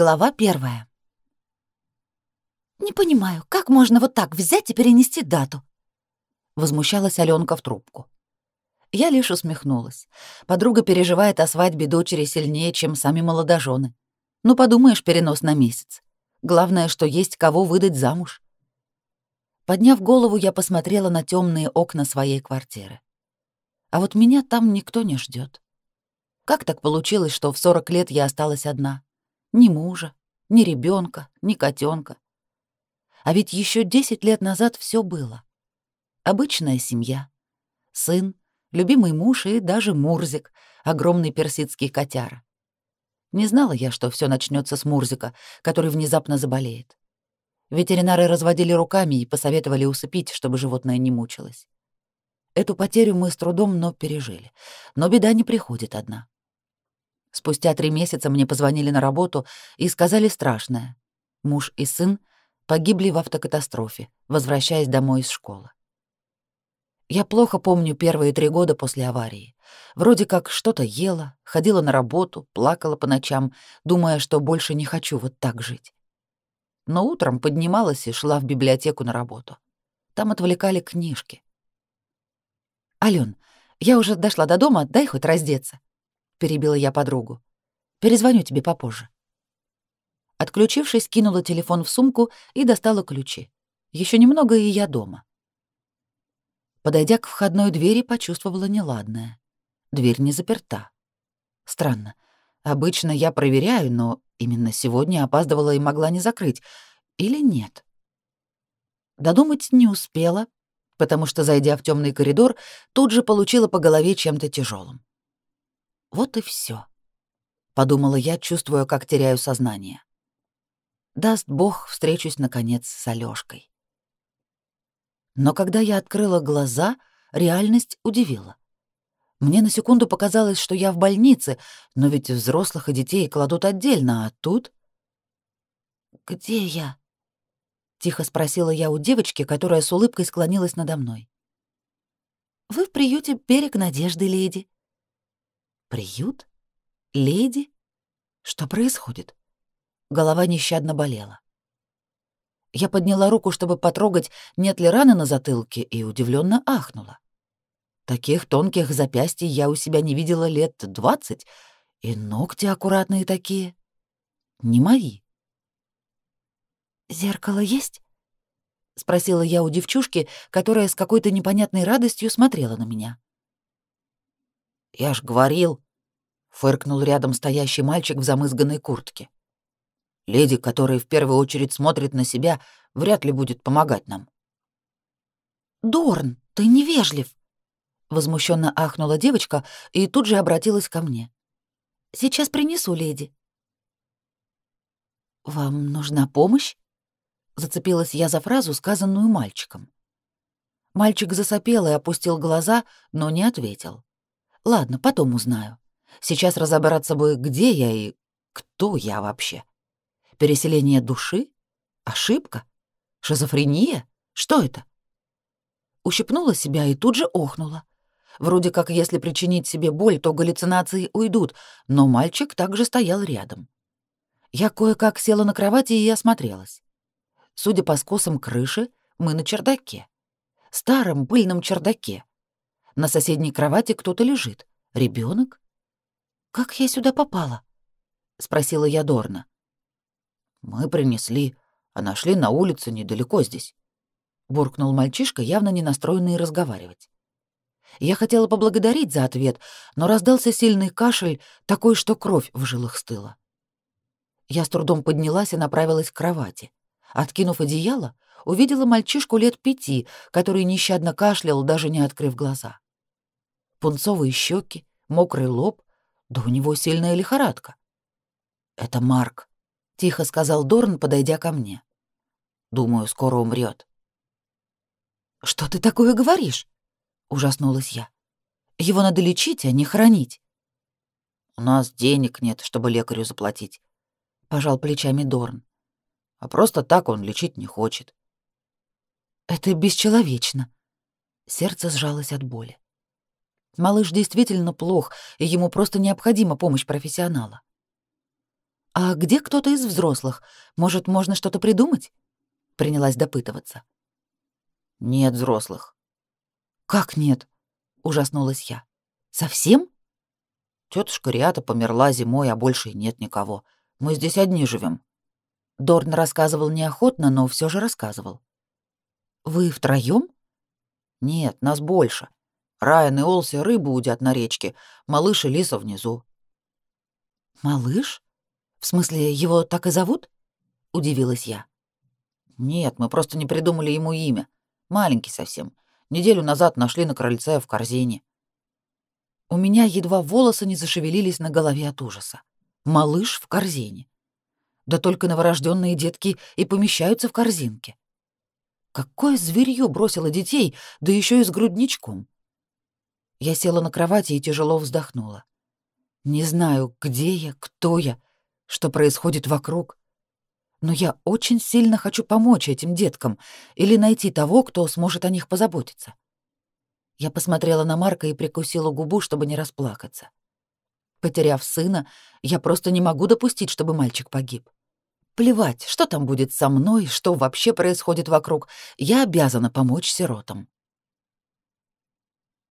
Глава первая. «Не понимаю, как можно вот так взять и перенести дату?» Возмущалась Алёнка в трубку. Я лишь усмехнулась. Подруга переживает о свадьбе дочери сильнее, чем сами молодожены. Ну, подумаешь, перенос на месяц. Главное, что есть кого выдать замуж. Подняв голову, я посмотрела на темные окна своей квартиры. А вот меня там никто не ждет. Как так получилось, что в 40 лет я осталась одна? Ни мужа, ни ребенка, ни котенка. А ведь еще 10 лет назад все было. Обычная семья. Сын, любимый муж и даже Мурзик, огромный персидский котяра. Не знала я, что все начнется с Мурзика, который внезапно заболеет. Ветеринары разводили руками и посоветовали усыпить, чтобы животное не мучилось. Эту потерю мы с трудом, но пережили. Но беда не приходит одна. Спустя три месяца мне позвонили на работу и сказали страшное. Муж и сын погибли в автокатастрофе, возвращаясь домой из школы. Я плохо помню первые три года после аварии. Вроде как что-то ела, ходила на работу, плакала по ночам, думая, что больше не хочу вот так жить. Но утром поднималась и шла в библиотеку на работу. Там отвлекали книжки. «Алён, я уже дошла до дома, дай хоть раздеться», перебила я подругу. Перезвоню тебе попозже. Отключившись, кинула телефон в сумку и достала ключи. Еще немного, и я дома. Подойдя к входной двери, почувствовала неладное. Дверь не заперта. Странно. Обычно я проверяю, но именно сегодня опаздывала и могла не закрыть. Или нет? Додумать не успела, потому что, зайдя в темный коридор, тут же получила по голове чем-то тяжелым. Вот и все, подумала я, чувствуя, как теряю сознание. Даст Бог, встречусь наконец с Алёшкой. Но когда я открыла глаза, реальность удивила. Мне на секунду показалось, что я в больнице, но ведь взрослых и детей кладут отдельно, а тут... «Где я?» — тихо спросила я у девочки, которая с улыбкой склонилась надо мной. «Вы в приюте «Берег надежды», леди», Приют? Леди? Что происходит? Голова нещадно болела. Я подняла руку, чтобы потрогать, нет ли раны на затылке, и удивленно ахнула. Таких тонких запястий я у себя не видела лет двадцать, и ногти аккуратные такие. Не мои. «Зеркало есть?» — спросила я у девчушки, которая с какой-то непонятной радостью смотрела на меня. «Я ж говорил», — фыркнул рядом стоящий мальчик в замызганной куртке. «Леди, которая в первую очередь смотрит на себя, вряд ли будет помогать нам». «Дорн, ты невежлив!» — возмущенно ахнула девочка и тут же обратилась ко мне. «Сейчас принесу, леди». «Вам нужна помощь?» — зацепилась я за фразу, сказанную мальчиком. Мальчик засопел и опустил глаза, но не ответил. Ладно, потом узнаю. Сейчас разобраться бы, где я и кто я вообще. Переселение души? Ошибка? Шизофрения? Что это? Ущипнула себя и тут же охнула. Вроде как, если причинить себе боль, то галлюцинации уйдут, но мальчик также стоял рядом. Я кое-как села на кровати и осмотрелась. Судя по скосам крыши, мы на чердаке. Старом пыльном чердаке. На соседней кровати кто-то лежит. Ребенок? Как я сюда попала? спросила я Дорна. Мы принесли, а нашли на улице недалеко здесь, буркнул мальчишка, явно не настроенный разговаривать. Я хотела поблагодарить за ответ, но раздался сильный кашель, такой, что кровь в жилах стыла. Я с трудом поднялась и направилась к кровати. Откинув одеяло, увидела мальчишку лет пяти, который нещадно кашлял, даже не открыв глаза пунцовые щеки, мокрый лоб, да у него сильная лихорадка. «Это Марк», — тихо сказал Дорн, подойдя ко мне. «Думаю, скоро умрет. «Что ты такое говоришь?» — ужаснулась я. «Его надо лечить, а не хранить». «У нас денег нет, чтобы лекарю заплатить», — пожал плечами Дорн. «А просто так он лечить не хочет». «Это бесчеловечно». Сердце сжалось от боли. Малыш действительно плох, и ему просто необходима помощь профессионала. «А где кто-то из взрослых? Может, можно что-то придумать?» Принялась допытываться. «Нет взрослых». «Как нет?» — ужаснулась я. «Совсем?» Тетушка Риата померла зимой, а больше нет никого. Мы здесь одни живем. Дорн рассказывал неохотно, но все же рассказывал. «Вы втроем? «Нет, нас больше. Райан и Олси рыбу удят на речке, малыш и Лиса внизу». «Малыш? В смысле, его так и зовут?» — удивилась я. «Нет, мы просто не придумали ему имя. Маленький совсем. Неделю назад нашли на крыльце в корзине». У меня едва волосы не зашевелились на голове от ужаса. Малыш в корзине. Да только новорожденные детки и помещаются в корзинке. Какое зверье бросило детей, да еще и с грудничком. Я села на кровати и тяжело вздохнула. Не знаю, где я, кто я, что происходит вокруг. Но я очень сильно хочу помочь этим деткам или найти того, кто сможет о них позаботиться. Я посмотрела на Марка и прикусила губу, чтобы не расплакаться. Потеряв сына, я просто не могу допустить, чтобы мальчик погиб. Плевать, что там будет со мной, что вообще происходит вокруг, я обязана помочь сиротам.